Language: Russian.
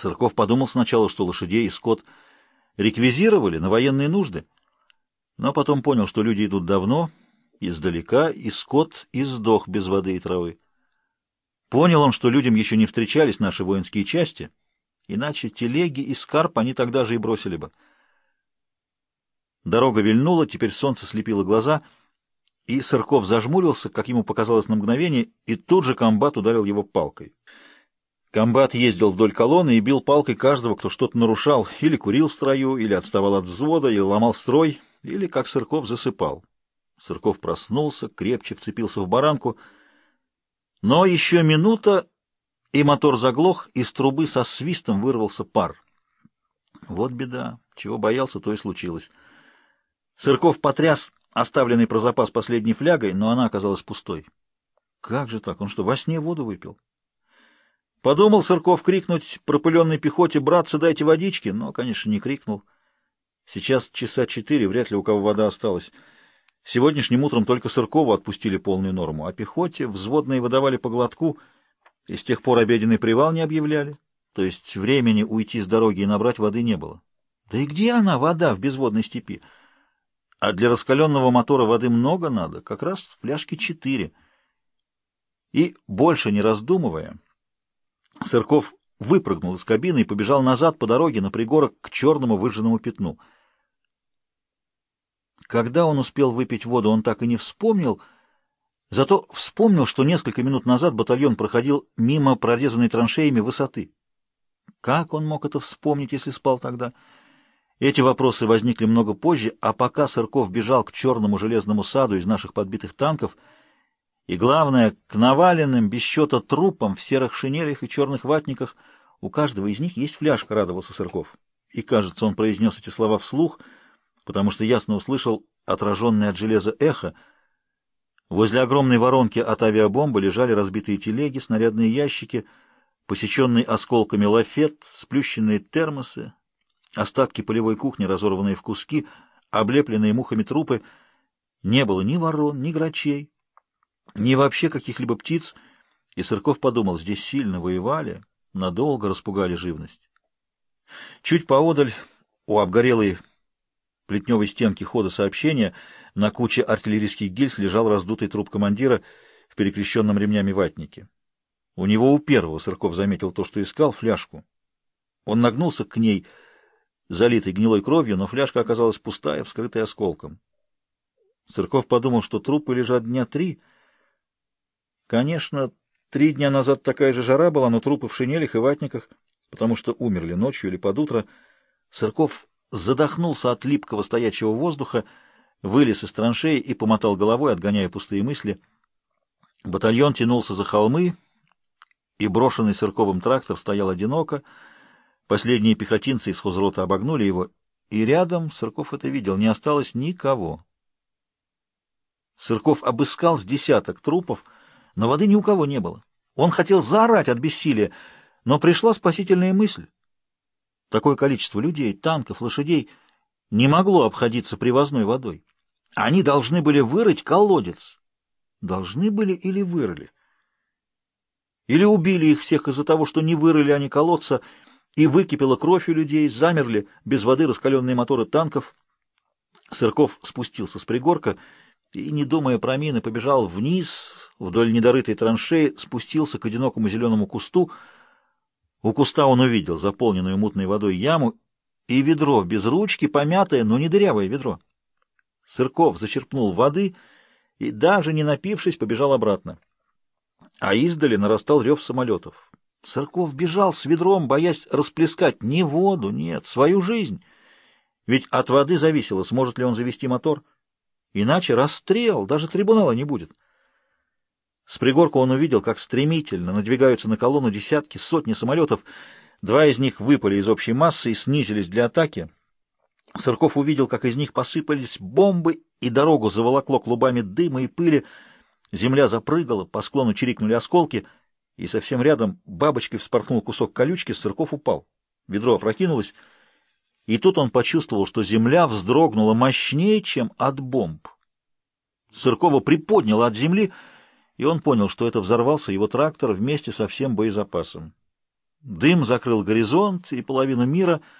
Сырков подумал сначала, что лошадей и скот реквизировали на военные нужды, но потом понял, что люди идут давно, издалека, и скот издох без воды и травы. Понял он, что людям еще не встречались наши воинские части, иначе телеги и скарб они тогда же и бросили бы. Дорога вильнула, теперь солнце слепило глаза, и Сырков зажмурился, как ему показалось на мгновение, и тут же комбат ударил его палкой. Комбат ездил вдоль колонны и бил палкой каждого, кто что-то нарушал, или курил в строю, или отставал от взвода, или ломал строй, или, как Сырков, засыпал. Сырков проснулся, крепче вцепился в баранку, но еще минута, и мотор заглох, из трубы со свистом вырвался пар. Вот беда, чего боялся, то и случилось. Сырков потряс оставленный про запас последней флягой, но она оказалась пустой. Как же так? Он что, во сне воду выпил? Подумал Сырков крикнуть пропыленной пехоте «Братцы, дайте водички!» но, конечно, не крикнул. Сейчас часа четыре, вряд ли у кого вода осталась. Сегодняшним утром только Сыркову отпустили полную норму, а пехоте взводные выдавали по глотку, и с тех пор обеденный привал не объявляли. То есть времени уйти с дороги и набрать воды не было. Да и где она, вода, в безводной степи? А для раскаленного мотора воды много надо, как раз фляжки четыре. И, больше не раздумывая, Сырков выпрыгнул из кабины и побежал назад по дороге на пригорок к черному выжженному пятну. Когда он успел выпить воду, он так и не вспомнил, зато вспомнил, что несколько минут назад батальон проходил мимо прорезанной траншеями высоты. Как он мог это вспомнить, если спал тогда? Эти вопросы возникли много позже, а пока Сырков бежал к черному железному саду из наших подбитых танков — и, главное, к наваленным без счета трупам в серых шинелях и черных ватниках у каждого из них есть фляжка, радовался Сырков. И, кажется, он произнес эти слова вслух, потому что ясно услышал отраженное от железа эхо. Возле огромной воронки от авиабомбы лежали разбитые телеги, снарядные ящики, посеченный осколками лафет, сплющенные термосы, остатки полевой кухни, разорванные в куски, облепленные мухами трупы. Не было ни ворон, ни грачей, ни вообще каких-либо птиц, и Сырков подумал, здесь сильно воевали, надолго распугали живность. Чуть поодаль, у обгорелой плетневой стенки хода сообщения, на куче артиллерийских гильз лежал раздутый труп командира в перекрещенном ремнями ватнике. У него у первого Сырков заметил то, что искал, фляжку. Он нагнулся к ней, залитой гнилой кровью, но фляжка оказалась пустая, вскрытая осколком. Сырков подумал, что трупы лежат дня три — Конечно, три дня назад такая же жара была, но трупы в шинелях и ватниках, потому что умерли ночью или под утро. Сырков задохнулся от липкого стоячего воздуха, вылез из траншеи и помотал головой, отгоняя пустые мысли. Батальон тянулся за холмы, и брошенный Сырковым трактор стоял одиноко. Последние пехотинцы из хозрота обогнули его, и рядом, Сырков это видел, не осталось никого. Сырков обыскал с десяток трупов, но воды ни у кого не было. Он хотел заорать от бессилия, но пришла спасительная мысль. Такое количество людей, танков, лошадей не могло обходиться привозной водой. Они должны были вырыть колодец. Должны были или вырыли. Или убили их всех из-за того, что не вырыли они колодца, и выкипела кровь у людей, замерли без воды раскаленные моторы танков. Сырков спустился с пригорка и, не думая про мины, побежал вниз, вдоль недорытой траншеи, спустился к одинокому зеленому кусту. У куста он увидел заполненную мутной водой яму и ведро без ручки, помятое, но не дырявое ведро. Сырков зачерпнул воды и, даже не напившись, побежал обратно. А издали нарастал рев самолетов. Сырков бежал с ведром, боясь расплескать не воду, нет, свою жизнь. Ведь от воды зависело, сможет ли он завести мотор — Иначе расстрел, даже трибунала не будет. С пригорка он увидел, как стремительно надвигаются на колонну десятки, сотни самолетов. Два из них выпали из общей массы и снизились для атаки. Сырков увидел, как из них посыпались бомбы, и дорогу заволокло клубами дыма и пыли. Земля запрыгала, по склону чирикнули осколки, и совсем рядом бабочкой вспорхнул кусок колючки, Сырков упал. Ведро опрокинулось, и тут он почувствовал, что земля вздрогнула мощнее, чем от бомб. Сыркова приподняла от земли, и он понял, что это взорвался его трактор вместе со всем боезапасом. Дым закрыл горизонт и половину мира —